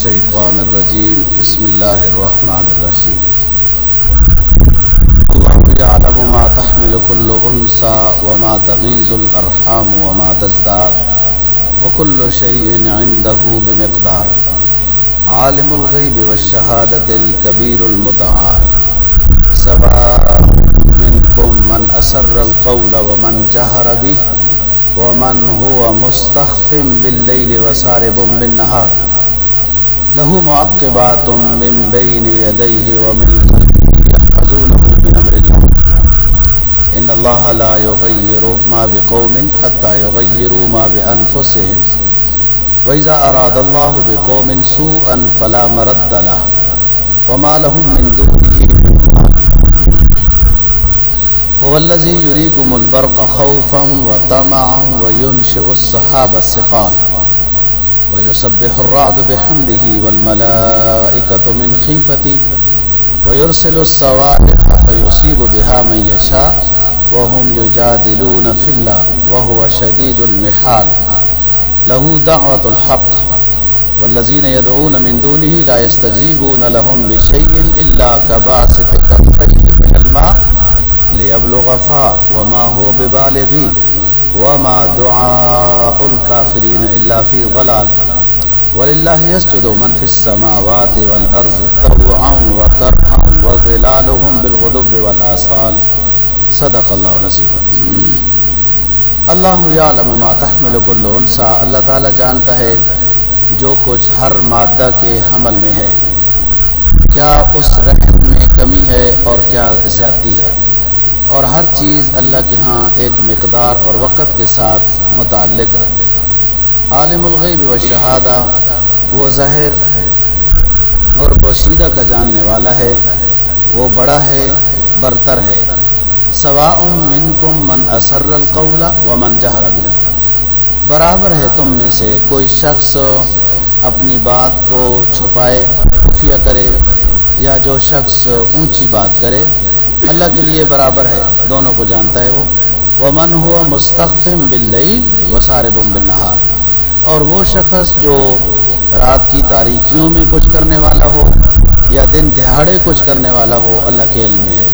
الشيطان الرجيم. بسم الله الرحمن الرحيم. الله يعلم ما تحمل كل أنثى وما تغيز الأرحام وما تزداد وكل شيء عنده بمقدار. عالم الغيب والشهادة الكبير المتعال. سواء منكم من أسر القول ومن جهر به ومن هو مستخف بالليل وسارب بالنهار. له معقبات من بين يديه ومن خلفه يحفظونه من أمر الله إن الله لا يغير ما بقوم حتى يغيروا ما بأنفسهم وإذا أراد الله بقوم سوءا فلا مرد له وما لهم من دونه من هو الذي يريكم البرق خوفا وطمعا وينشئ السحاب الثقال. ويسبح الرعد بحمده والملائكة من خيفته ويرسل الصواعق فيصيب بها من يشاء وهم يجادلون في الله وهو شديد المحال. له دعوة الحق. والذين يدعون من دونه لا يستجيبون لهم بشيء إلا كباسط كفيه من الماء ليبلغ فاء وما هو ببالغي وما دعاء الكافرين إلا في ضلال ولله يسجد من في السماوات والأرض طوعا وكرها وظلالهم بالغدب والآصال صدق الله نصیب اللہ یعلم ما تحمل كل انسا اللہ تعالی جانتا ہے جو کچھ ہر مادہ کے حمل میں ہے کیا اس رحم میں کمی ہے اور کیا زیادتی ہے اور ہر چیز اللہ کے ہاں ایک مقدار اور وقت کے ساتھ متعلق رہے عالم الغیب و شہادہ وہ ظاہر اور پوشیدہ کا جاننے والا ہے، وہ بڑا ہے، برتر ہے۔ سواء منکم من اسر القول ومن جہر برابر ہے تم میں سے کوئی شخص اپنی بات کو چھپائے، خفیہ کرے یا جو شخص اونچی بات کرے۔ اللہ کے لیے برابر ہے، دونوں کو جانتا ہے وہ۔ ومن ہوا مستقفم باللیل وصارب بالنہار اور وہ شخص جو رات کی تاریکیوں میں کچھ کرنے والا ہو یا دن دہاڑے کچھ کرنے والا ہو، اللہ کے علم میں ہے۔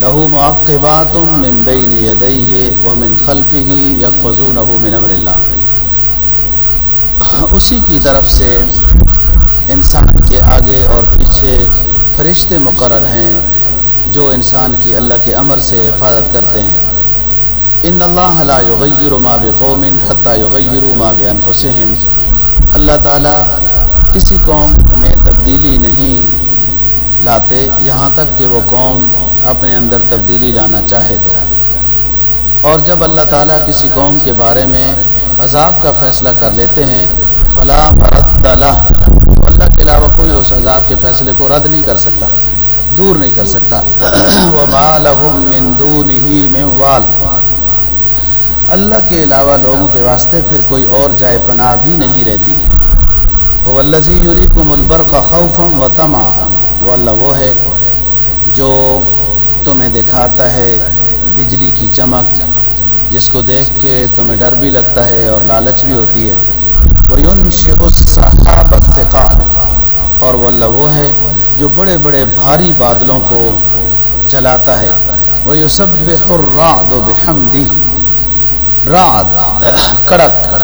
لہو معقبات من بین یدیہ ومن خلفہ یکفزونہ من امر اللہ اسی کی طرف سے انسان کے آگے اور پیچھے فرشتے مقرر ہیں۔ جو انسان کی اللہ کے امر سے حفاظت کرتے ہیں۔ ان اللہ لا یغیر ما بقوم حتی یغیروا ما بانفسهم اللہ تعالیٰ کسی قوم میں تبدیلی نہیں لاتے، یہاں تک کہ وہ قوم اپنے اندر تبدیلی لانا چاہے تو۔ اور جب اللہ تعالیٰ کسی قوم کے بارے میں عذاب کا فیصلہ کر لیتے ہیں، فلا مرد اللہ اللہ کے علاوہ کوئی اس عذاب کے فیصلے کو رد نہیں کر سکتا۔ دور نہیں کر سکتا۔ وما لهم من دونه من وال۔ اللہ کے علاوہ لوگوں کے واسطے پھر کوئی اور جائے پناہ بھی نہیں رہتی۔ وہ الزی یوریکم البرق خوفم و تما وہ اللہ وہ ہے جو تمہیں دکھاتا ہے بجلی کی چمک، جس کو دیکھ کے تمہیں ڈر بھی لگتا ہے اور لالچ بھی ہوتی ہے۔ وہ یون صحاب اور وہ اللہ وہ ہے جو بڑے بڑے بھاری بادلوں کو چلاتا ہے۔ وہ یو سب الرعد و بحمدی رعد، کڑک،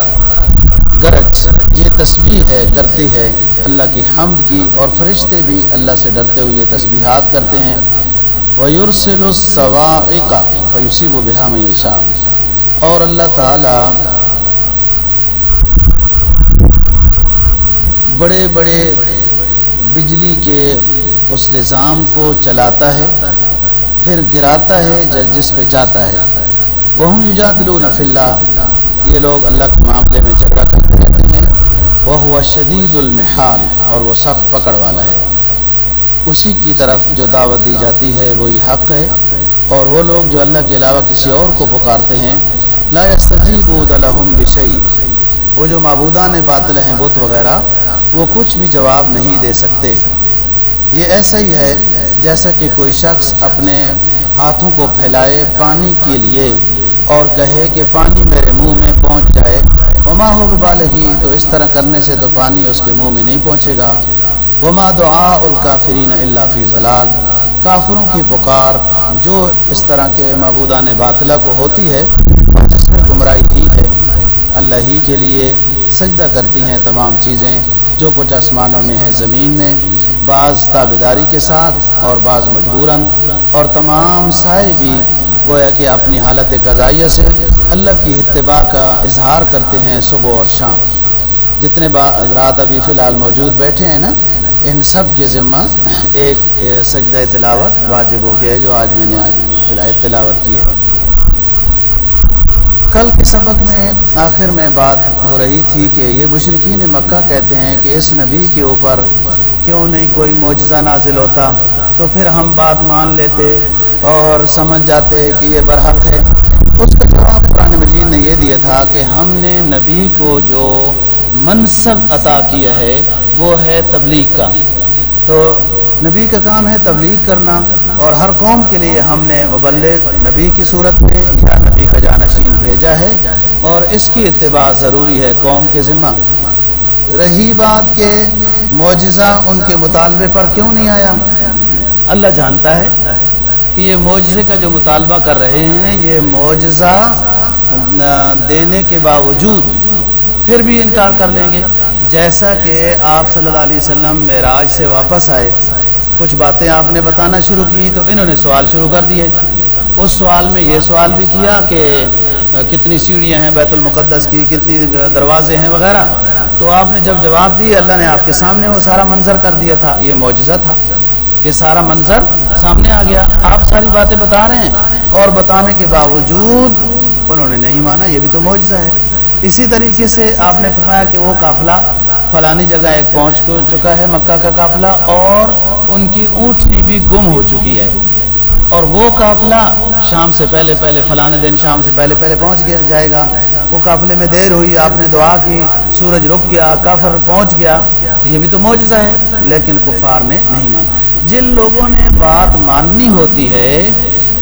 گرج، یہ تسبیح ہے، کرتی ہے۔ اللہ کی حمد کی اور فرشتے بھی اللہ سے ڈرتے ہوئے تسبیحات کرتے ہیں۔ ویورسل الصواعق فیصیب بها من یشاء اور اللہ تعالی بڑے بڑے بجلی کے اس نظام کو چلاتا ہے، پھر گراتا ہے، جس پہ چاہتا ہے۔ وہ یجادلون فی اللہ یہ لوگ اللہ کے معاملے میں جھگڑا کرتے رہتے ہیں۔ وہ ہوا شدید المحال اور وہ سخت پکڑ والا ہے۔ اسی کی طرف جو دعوت دی جاتی ہے، وہی حق ہے۔ اور وہ لوگ جو اللہ کے علاوہ کسی اور کو پکارتے ہیں، لا يستجیبون لهم بشیء وہ جو معبودان باطل ہیں، بت وغیرہ وہ کچھ بھی جواب نہیں دے سکتے۔ یہ ایسا ہی ہے جیسا کہ کوئی شخص اپنے ہاتھوں کو پھیلائے پانی کے لیے اور کہے کہ پانی میرے منہ میں پہنچ جائے۔ وما ہو بال ہی تو اس طرح کرنے سے تو پانی اس کے منہ میں نہیں پہنچے گا۔ وما دعا الکافرین اللہ فی ضلال۔ کافروں کی پکار جو اس طرح کے معبودان باطلہ کو ہوتی ہے اور جس میں گمراہی ہی ہے۔ اللہ ہی کے لیے سجدہ کرتی ہیں تمام چیزیں۔ جو کچھ آسمانوں میں ہے زمین میں، بعض تابداری کے ساتھ اور بعض مجبوراً، اور تمام سائے بھی گویا کہ اپنی حالت قضائیہ سے اللہ کی اتباع کا اظہار کرتے ہیں صبح اور شام۔ جتنے رات ابھی فی الحال موجود بیٹھے ہیں نا، ان سب کے ذمہ ایک سجدہ تلاوت واجب ہو گیا ہے جو آج میں نے آج تلاوت کی ہے۔ کل کے سبق میں آخر میں بات ہو رہی تھی کہ یہ مشرقین مکہ کہتے ہیں کہ اس نبی کے اوپر کیوں نہیں کوئی معجزہ نازل ہوتا؟ تو پھر ہم بات مان لیتے اور سمجھ جاتے کہ یہ برحق ہے۔ اس کا جواب قرآن مجید نے یہ دیا تھا کہ ہم نے نبی کو جو منصب عطا کیا ہے وہ ہے تبلیغ کا۔ تو نبی کا کام ہے تبلیغ کرنا اور ہر قوم کے لیے ہم نے مبلغ نبی کی صورت میں یا نبی کا جانشین بھیجا ہے اور اس کی اتباع ضروری ہے قوم کے ذمہ۔ رہی بات کہ معجزہ ان کے مطالبے پر کیوں نہیں آیا؟ اللہ جانتا ہے کہ یہ معجزے کا جو مطالبہ کر رہے ہیں، یہ معجزہ دینے کے باوجود پھر بھی انکار کر لیں گے۔ جیسا کہ آپ صلی اللہ علیہ وسلم معراج سے واپس آئے، کچھ باتیں آپ نے بتانا شروع کی تو انہوں نے سوال شروع کر دیے۔ اس سوال میں یہ سوال بھی کیا کہ کتنی سیڑھیاں ہیں بیت المقدس کی، کتنی دروازے ہیں وغیرہ۔ تو آپ نے جب جواب دی اللہ نے آپ کے سامنے وہ سارا منظر کر دیا تھا۔ یہ معجزہ تھا کہ سارا منظر سامنے آ گیا۔ آپ ساری باتیں بتا رہے ہیں اور بتانے کے باوجود انہوں نے نہیں مانا، یہ بھی تو معجزہ ہے۔ اسی طریقے سے آپ نے فرمایا کہ وہ قافلہ فلانی جگہ ایک پہنچ چکا ہے، مکہ کا قافلہ، اور ان کی اونٹنی بھی گم ہو چکی ہے۔ اور وہ قافلہ شام سے پہلے پہلے، فلاں دن شام سے پہلے پہلے پہنچ گیا، جائے گا۔ وہ قافلے میں دیر ہوئی، آپ نے دعا کی، سورج رک گیا، کافر پہنچ گیا۔ یہ بھی تو معجزہ ہے، لیکن کفار نے نہیں مانا۔ جن لوگوں نے بات ماننی ہوتی ہے،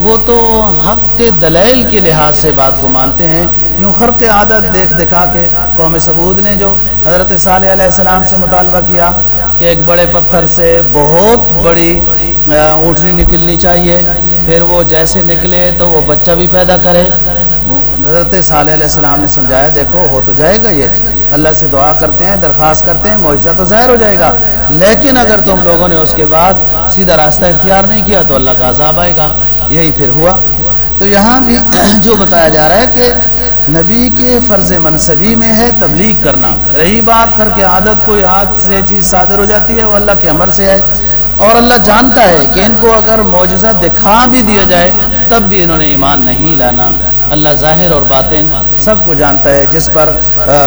وہ تو حق کے دلیل کے لحاظ سے بات کو مانتے ہیں۔ یوں خرق عادت دیکھ دکھا کے قوم ثبود نے جو حضرت صالح علیہ السلام سے مطالبہ کیا کہ ایک بڑے پتھر سے بہت بڑی اونٹنی نکلنی چاہیے، پھر وہ جیسے نکلے تو وہ بچہ بھی پیدا کرے۔ حضرت صالح علیہ السلام نے سمجھایا، دیکھو، ہو تو جائے گا یہ۔ اللہ سے دعا کرتے ہیں، درخواست کرتے ہیں معاوضہ تو ظاہر ہو جائے گا۔ لیکن اگر تم لوگوں نے اس کے بعد سیدھا راستہ اختیار نہیں کیا تو اللہ کا عذاب آئے گا۔ یہی پھر ہوا۔ تو یہاں بھی جو بتایا جا رہا ہے کہ نبی کے فرض منصبی میں ہے تبلیغ کرنا۔ رہی بات کر کے عادت کوئی ہاتھ سے چیز صادر ہو جاتی ہے، وہ اللہ کے عمر سے ہے۔ اور اللہ جانتا ہے کہ ان کو اگر معجزہ دکھا بھی دیا جائے، تب بھی انہوں نے ایمان نہیں لانا۔ اللہ ظاہر اور باطن سب کو جانتا ہے، جس پر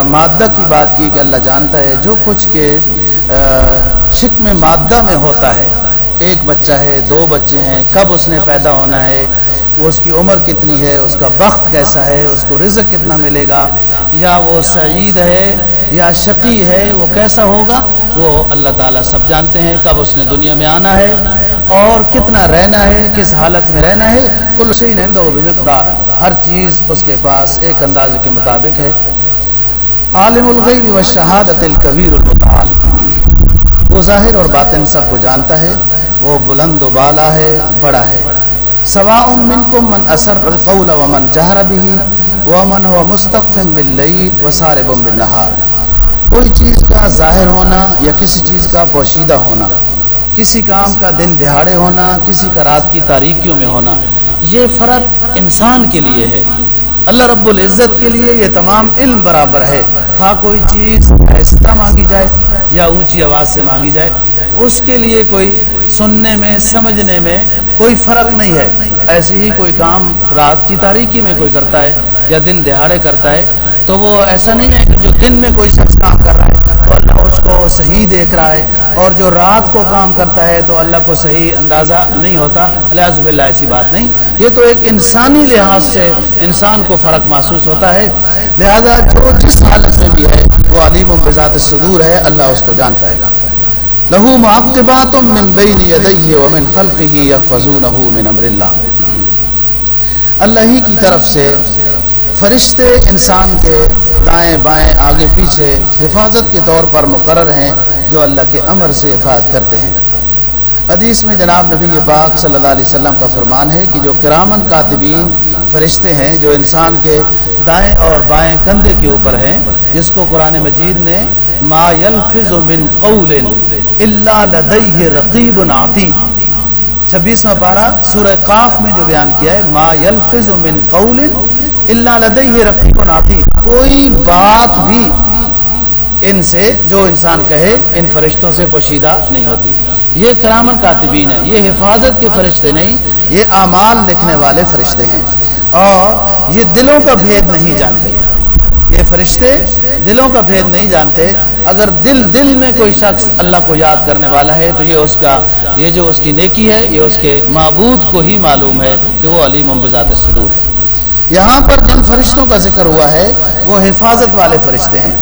مادہ کی بات کی کہ اللہ جانتا ہے۔ جو کچھ کے شک میں مادہ میں ہوتا ہے۔ ایک بچہ ہے، دو بچے ہیں، کب اس نے پیدا ہونا ہے؟ وہ اس کی عمر کتنی ہے، اس کا بخت کیسا ہے، اس کو رزق کتنا ملے گا، یا وہ سعید ہے، یا شقی ہے، وہ کیسا ہوگا؟ وہ اللہ تعالیٰ سب جانتے ہیں کب اس نے دنیا میں آنا ہے اور کتنا رہنا ہے، کس حالت میں رہنا ہے۔ کل سی و مقدار ہر چیز اس کے پاس ایک اندازے کے مطابق ہے۔ عالم الغیب و شہادت الکبیر المتعال۔ وہ ظاہر اور باطن سب کو جانتا ہے۔ وہ بلند و بالا ہے، بڑا ہے۔ سواء منكم من اثر القول ومن جهر به ومن هو مستقف بالليل وسارب بالنهار کوئی چیز کا ظاہر ہونا یا کسی چیز کا پوشیدہ ہونا، کسی کام کا دن دہاڑے ہونا، کسی کا رات کی تاریکیوں میں ہونا، یہ فرق انسان کے لیے ہے۔ اللہ رب العزت کے لیے یہ تمام علم برابر ہے۔ ہاں کوئی چیز آہستہ مانگی جائے یا اونچی آواز سے مانگی جائے اس کے لیے کوئی سننے میں، سمجھنے میں کوئی فرق نہیں ہے۔ ایسے ہی کوئی کام رات کی تاریکی میں کوئی کرتا ہے یا دن دہاڑے کرتا ہے، تو وہ ایسا نہیں ہے کہ جو دن میں کوئی شخص کام کر رہا ہے تو اللہ اس کو صحیح دیکھ رہا ہے اور جو رات کو کام کرتا ہے تو اللہ کو صحیح اندازہ نہیں ہوتا۔ الحاظ بلّہ ایسی بات نہیں۔ یہ تو ایک انسانی لحاظ سے انسان کو فرق محسوس ہوتا ہے۔ لہذا جو جس حالت میں بھی ہے، وہ علیم و بذات صدور ہے، اللہ اس کو جانتا ہے۔ لہو معقبات من بین یدیہ ومن خلفہ یقفزونہ من امر اللہ. اللہ ہی کی طرف سے فرشتے انسان کے دائیں بائیں آگے پیچھے حفاظت کے طور پر مقرر ہیں جو اللہ کے امر سے حفاظت کرتے ہیں. حدیث میں جناب نبی پاک صلی اللہ علیہ وسلم کا فرمان ہے کہ جو کرامن کاتبین فرشتے ہیں، جو انسان کے دائیں اور بائیں کندھے کے اوپر ہیں، جس کو قرآن مجید نے ما يلفظ من قول الا لديه رقیب عتید چھبیسواں پارہ سورہ قاف میں جو بیان کیا ہے، ما يلفظ من قول الا لديه رقیب عتید کوئی بات بھی ان سے جو انسان کہے، ان فرشتوں سے پوشیدہ نہیں ہوتی۔ یہ کرامن کاتبین ہے یہ حفاظت کے فرشتے نہیں، یہ اعمال لکھنے والے فرشتے ہیں۔ اور یہ دلوں کا بھید نہیں جانتے۔ یہ فرشتے دلوں کا بھید نہیں جانتے۔ اگر دل دل میں کوئی شخص اللہ کو یاد کرنے والا ہے، تو یہ اس کا، یہ جو اس کی نیکی ہے، یہ اس کے معبود کو ہی معلوم ہے کہ وہ علیم بذات صدور ہے۔ یہاں پر جن فرشتوں کا ذکر ہوا ہے، وہ حفاظت والے فرشتے ہیں۔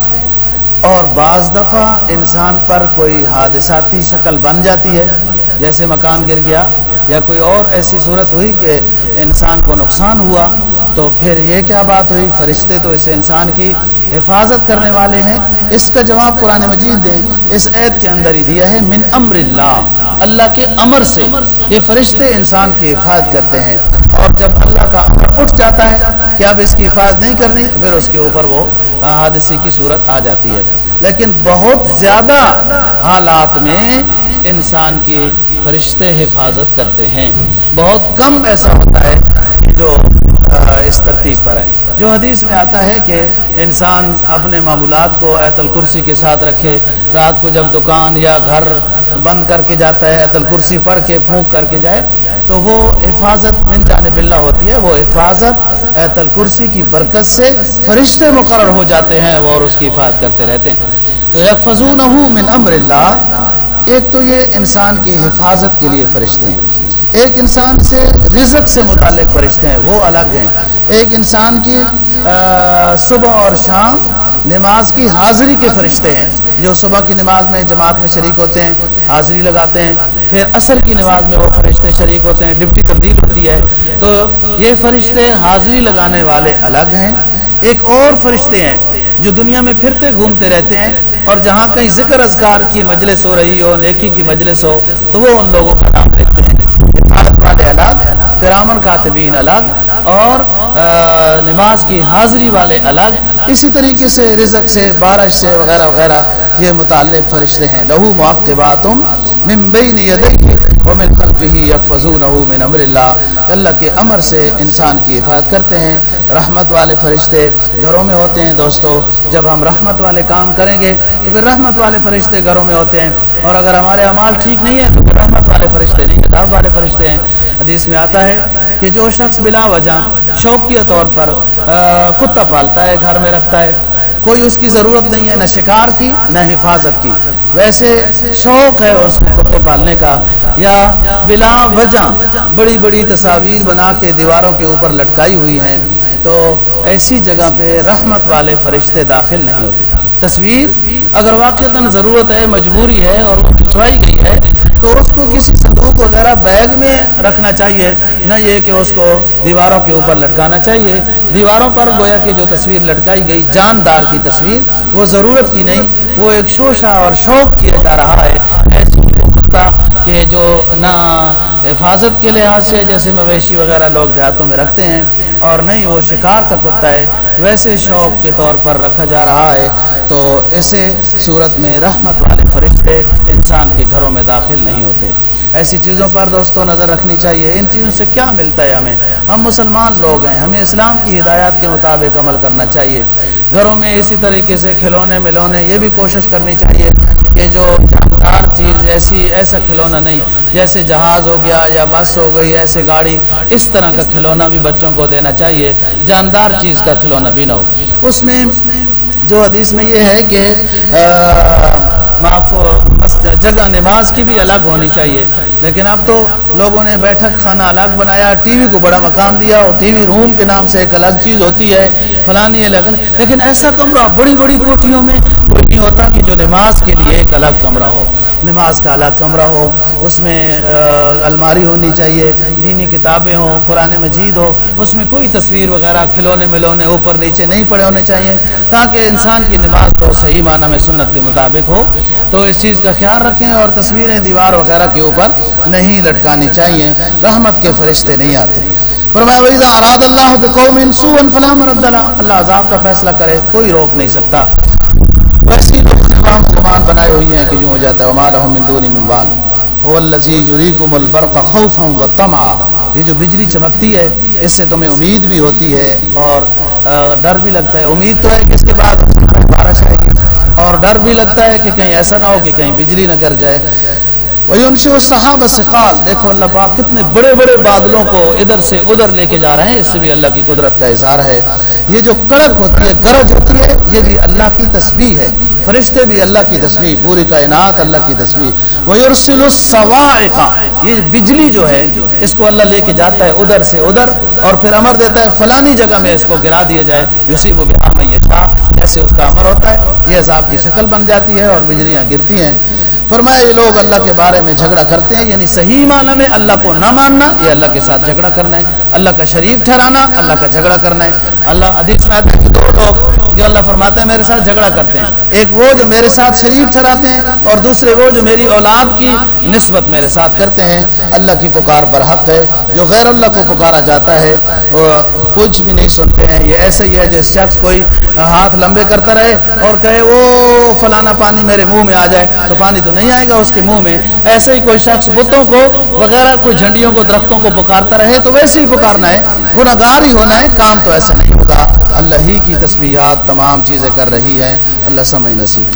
اور بعض دفعہ انسان پر کوئی حادثاتی شکل بن جاتی ہے، جیسے مکان گر گیا یا کوئی اور ایسی صورت ہوئی کہ انسان کو نقصان ہوا۔ تو پھر یہ کیا بات ہوئی؟ فرشتے تو اس انسان کی حفاظت کرنے والے ہیں۔ اس کا جواب قرآن مجید دیں اس عید کے اندر ہی دیا ہے، من امر اللہ اللہ کے امر سے۔ یہ فرشتے انسان کی حفاظت کرتے ہیں۔ اور جب اللہ کا امر اٹھ جاتا ہے، کہ اب اس کی حفاظت نہیں کرنی، پھر اس کے اوپر وہ حادثے کی صورت آ جاتی ہے۔ لیکن بہت زیادہ حالات میں انسان کی فرشتے حفاظت کرتے ہیں۔ بہت کم ایسا ہوتا ہے جو اس ترتیب پر ہے۔ جو حدیث میں آتا ہے کہ انسان اپنے معمولات کو ایت الکرسی کے ساتھ رکھے، رات کو جب دکان یا گھر بند کر کے جاتا ہے، ایت الکرسی پڑھ کے، پھونک کر کے جائے، تو وہ حفاظت من جانب اللہ ہوتی ہے۔ وہ حفاظت ایت الکرسی کی برکت سے فرشتے مقرر ہو جاتے ہیں وہ اور اس کی حفاظت کرتے رہتے ہیں۔ تو یکفضون من امر اللہ ایک تو یہ انسان کی حفاظت کے لیے فرشتے ہیں۔ ایک انسان سے رزق سے متعلق فرشتے ہیں، وہ الگ ہیں۔ ایک انسان کی صبح اور شام نماز کی حاضری کے فرشتے ہیں۔ جو صبح کی نماز میں جماعت میں شریک ہوتے ہیں، حاضری لگاتے ہیں، پھر عصر کی نماز میں وہ فرشتے شریک ہوتے ہیں، ڈپٹی تبدیل ہوتی ہے۔ تو یہ فرشتے حاضری لگانے والے الگ ہیں۔ ایک اور فرشتے ہیں جو دنیا میں پھرتے گھومتے رہتے ہیں اور جہاں کہیں ذکر اذکار کی مجلس ہو رہی ہو، نیکی کی مجلس ہو، تو وہ ان لوگوں کا نام لیتے ہیں۔ حفاظت والے الگ کرامن کاتبین الگ اور نماز کی حاضری والے الگ، اسی طریقے سے رزق سے، بارش سے وغیرہ وغیرہ یہ متعلق فرشتے ہیں۔ لہو معقبات من بین یدیہ ومن خلفه يحفظونه من امر اللہ۔ اللہ کے امر سے انسان کی حفاظت کرتے ہیں۔ رحمت والے فرشتے گھروں میں ہوتے ہیں دوستو۔ جب ہم رحمت والے کام کریں گے تو پھر رحمت والے فرشتے گھروں میں ہوتے ہیں۔ اور اگر ہمارے اعمال ٹھیک نہیں ہے تو پھر رحمت والے فرشتے نہیں، کتاب والے فرشتے ہیں۔ حدیث میں آتا ہے کہ جو شخص بلا وجہ شوقیہ طور پر کتا پالتا ہے، گھر میں رکھتا ہے، کوئی اس کی ضرورت نہیں ہے، نہ شکار کی، نہ حفاظت کی۔ ویسے شوق ہے اس کو کتے پالنے کا، یا بلا وجہ بڑی بڑی تصاویر بنا کے دیواروں کے اوپر لٹکائی ہوئی ہیں، تو ایسی جگہ پہ رحمت والے فرشتے داخل نہیں ہوتے۔ تصویر اگر واقع ضرورت ہے، مجبوری ہے اور وہ کھنچوائی گئی ہے تو اس کو کسی صندوق وغیرہ بیگ میں رکھنا چاہیے، نہ یہ کہ اس کو دیواروں کے اوپر لٹکانا چاہیے۔ دیواروں پر گویا کہ جو تصویر لٹکائی گئی، جاندار کی تصویر، وہ ضرورت کی نہیں، وہ ایک شوشہ اور شوق کیا جا رہا ہے۔ ایسی کتا کہ جو نہ حفاظت کے لحاظ سے، جیسے مویشی وغیرہ لوگ دیہاتوں میں رکھتے ہیں اور نہیں، وہ شکار کا کتا ہے، ویسے شوق کے طور پر رکھا جا رہا ہے۔ تو اسے صورت میں رحمت والے فرشتے انسان کے گھروں میں داخل نہیں ہوتے۔ ایسی چیزوں پر دوستوں نظر رکھنی چاہیے۔ ان چیزوں سے کیا ملتا ہے ہمیں؟ ہم مسلمان لوگ ہیں، ہمیں اسلام کی ہدایات کے مطابق عمل کرنا چاہیے۔ گھروں میں اسی طریقے سے کھلونے ملونے، یہ بھی کوشش کرنی چاہیے کہ جو جاندار چیز ایسی ایسا کھلونا نہیں۔ جیسے جہاز ہو گیا یا بس ہو گئی، ایسے گاڑی، اس طرح کا کھلونا بھی بچوں کو دینا چاہیے۔ جاندار چیز کا کھلونا بھی نہ ہو۔ اس میں جو حدیث میں یہ ہے کہ جگہ نماز کی بھی الگ ہونی چاہیے۔ لیکن اب تو لوگوں نے بیٹھک کھانا الگ بنایا، ٹی وی کو بڑا مقام دیا اور ٹی وی روم کے نام سے ایک الگ چیز ہوتی ہے، فلانی الگ لیکن ایسا کمرہ بڑی بڑی کوٹھیوں میں نہیں ہوتا کہ جو نماز کے لیے ایک الگ کمرہ ہو۔ نماز کا الگ کمرہ ہو، اس میں الماری ہونی چاہیے، دینی کتابیں ہوں، قرآن مجید ہو، اس میں کوئی تصویر وغیرہ کھلونے ملونے اوپر نیچے نہیں پڑے ہونے چاہیے۔ تاکہ انسان کی نماز تو صحیح معنی میں سنت کے مطابق ہو۔ تو اس چیز کا خیال رکھیں اور تصویریں دیوار وغیرہ کے اوپر نہیں لٹکانی چاہیے۔ رحمت کے فرشتے نہیں آتے۔ فرمایا ویزا اراد اللہ بقوم سوءا فلا مرد اللہ عذاب کا فیصلہ کرے، کوئی روک نہیں سکتا۔ تمام بنائے ہوئی ہیں کہ جو ہو جاتا ہے، وما لهم من دون من هو الذي يريكم البرق خوفا وطمعا۔ یہ جو بجلی چمکتی ہے، اس سے تمہیں امید بھی ہوتی ہے اور ڈر بھی لگتا ہے۔ امید تو ہے کہ اس کے بعد بارش آئے گی۔ اور ڈر بھی لگتا ہے کہ کہیں ایسا نہ ہو کہ کہیں بجلی نہ گر جائے۔ وہی ان سے صحاب سقال دیکھو اللہ پاک کتنے بڑے بڑے بادلوں کو ادھر سے ادھر لے کے جا رہے ہیں۔ اس سے بھی اللہ کی قدرت کا اظہار ہے۔ یہ جو کڑک ہوتی ہے، گرج ہوتی ہے، یہ بھی اللہ کی تسبیح ہے۔ فرشتے بھی اللہ کی تسبیح، پوری کائنات اللہ کی تسبیح۔ وہ یرسل یہ بجلی جو ہے، اس کو اللہ لے کے جاتا ہے ادھر سے ادھر اور پھر امر دیتا ہے فلانی جگہ میں اس کو گرا دیا جائے۔ یوسیب و بہار میں یہ شاہ ایسے اس کا امر ہوتا ہے۔ یہ عذاب کی شکل بن جاتی ہے اور بجلیاں گرتی ہیں۔ فرمایا، یہ لوگ اللہ کے بارے میں جھگڑا کرتے ہیں یعنی صحیح معنی میں اللہ کو نہ ماننا، یہ اللہ کے ساتھ جھگڑا کرنا ہے۔ اللہ کا شریک ٹھہرانا، اللہ کا جھگڑا کرنا ہے۔ اللہ حدیث میں آتا ہے کہ دو لوگ جو اللہ فرماتے ہیں میرے ساتھ جھگڑا کرتے ہیں۔ ایک وہ جو میرے ساتھ شریک ٹھہراتے ہیں اور دوسرے وہ جو میری اولاد کی نسبت میرے ساتھ کرتے ہیں۔ اللہ کی پکار پر حق ہے۔ جو غیر اللہ کو پکارا جاتا ہے، وہ کچھ بھی نہیں سنتے ہیں۔ یہ ایسے ہی ہے جس شخص کوئی ہاتھ لمبے کرتا رہے اور کہے وہ فلانا پانی میرے منہ میں آ جائے۔ تو پانی تو نہیں آئے گا اس کے منہ میں۔ ایسے ہی کوئی شخص بتوں کو وغیرہ، کوئی جھنڈیوں کو درختوں کو پکارتا رہے تو ویسے ہی پکارنا ہے۔ گناگار ہی ہونا ہے، کام تو ایسے نہیں ہوگا۔ اللہ ہی کی تسبیحات تمام چیزیں کر رہی ہیں اللہ سمجھ نصیب